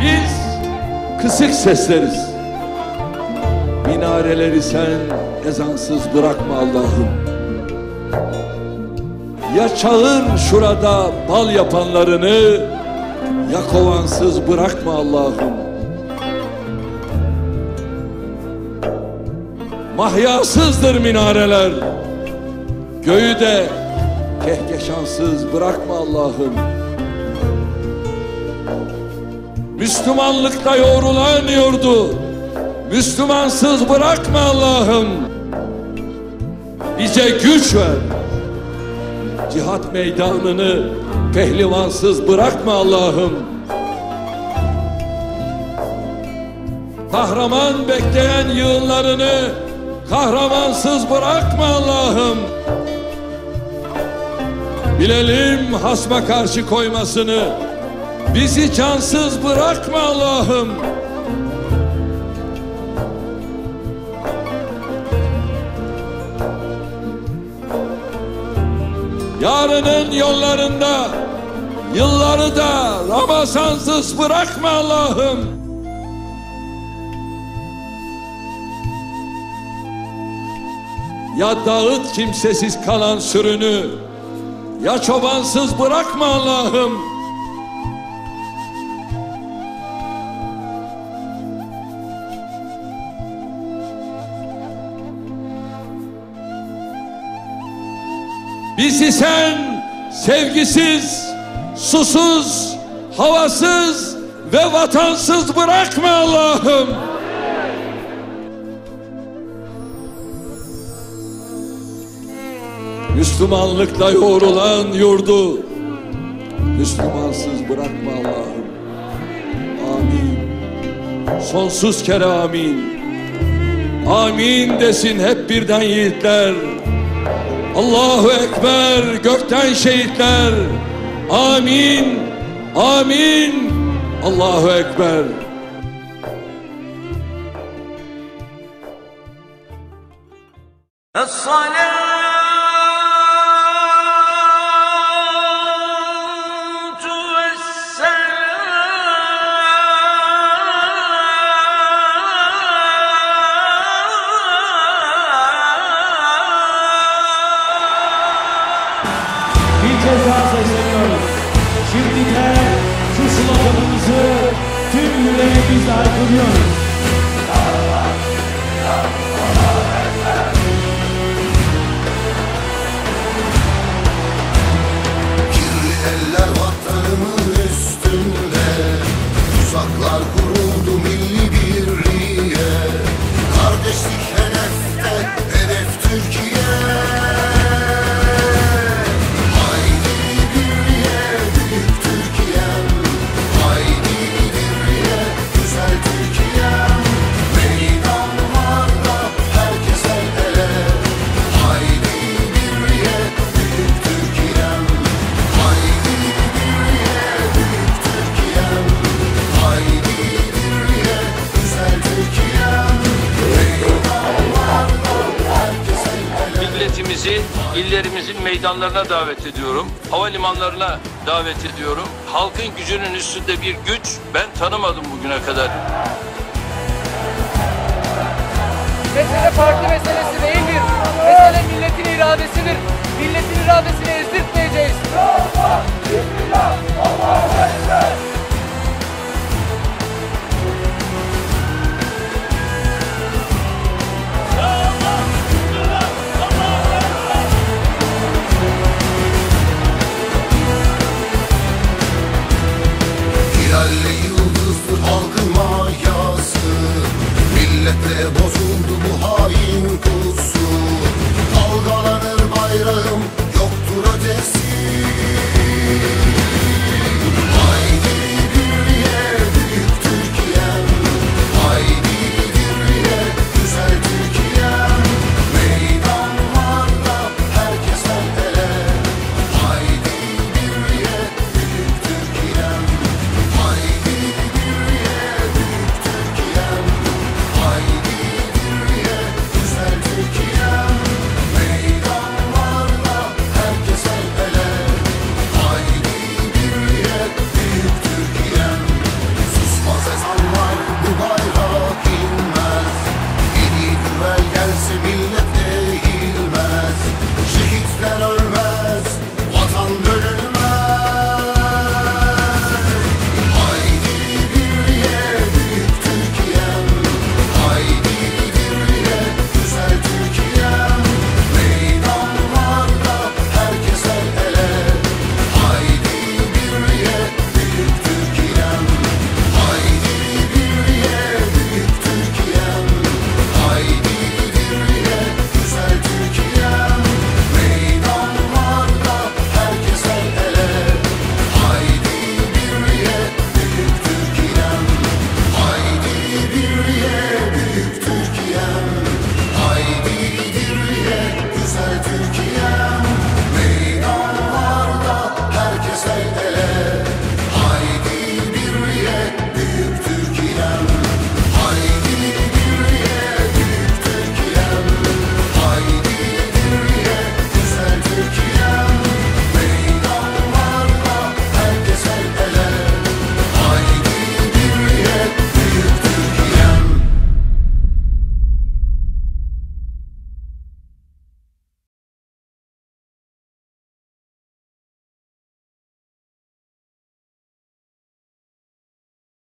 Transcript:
Biz kısık sesleriz. Minareleri sen ezansız bırakma Allah'ım. Ya çağır şurada bal yapanlarını, ya kovansız bırakma Allah'ım. Mahyasızdır minareler, göğü de kehkeşansız bırakma Allah'ım. Müslümanlıkta yoğrulan yurdu, Müslümansız bırakma Allah'ım. Bize güç ver. Cihat meydanını pehlivansız bırakma Allah'ım. Kahraman bekleyen yığınlarını kahramansız bırakma Allah'ım. Bilelim hasma karşı koymasını. Bizi cansız bırakma Allah'ım. Yarının yollarında yılları da Ramazansız bırakma Allah'ım. Ya dağıt kimsesiz kalan sürünü ya çobansız bırakma Allah'ım. Bizi sen sevgisiz, susuz, havasız ve vatansız bırakma Allah'ım. Müslümanlıkla yoğrulan yurdu Müslümansız bırakma Allah'ım. Amin. Sonsuz kere amin. Amin desin hep birden yiğitler. Allahu Ekber gökten şehitler. Amin. Amin. Allahu Ekber. Es-salâ kez daha sesleniyoruz. Şimdi de şu sloganımızı tüm yüreğimizle haykırıyoruz. Meydanlarına davet ediyorum. Havalimanlarına davet ediyorum. Halkın gücünün üstünde bir güç ben tanımadım bugüne kadar. Mesele parti meselesi değildir.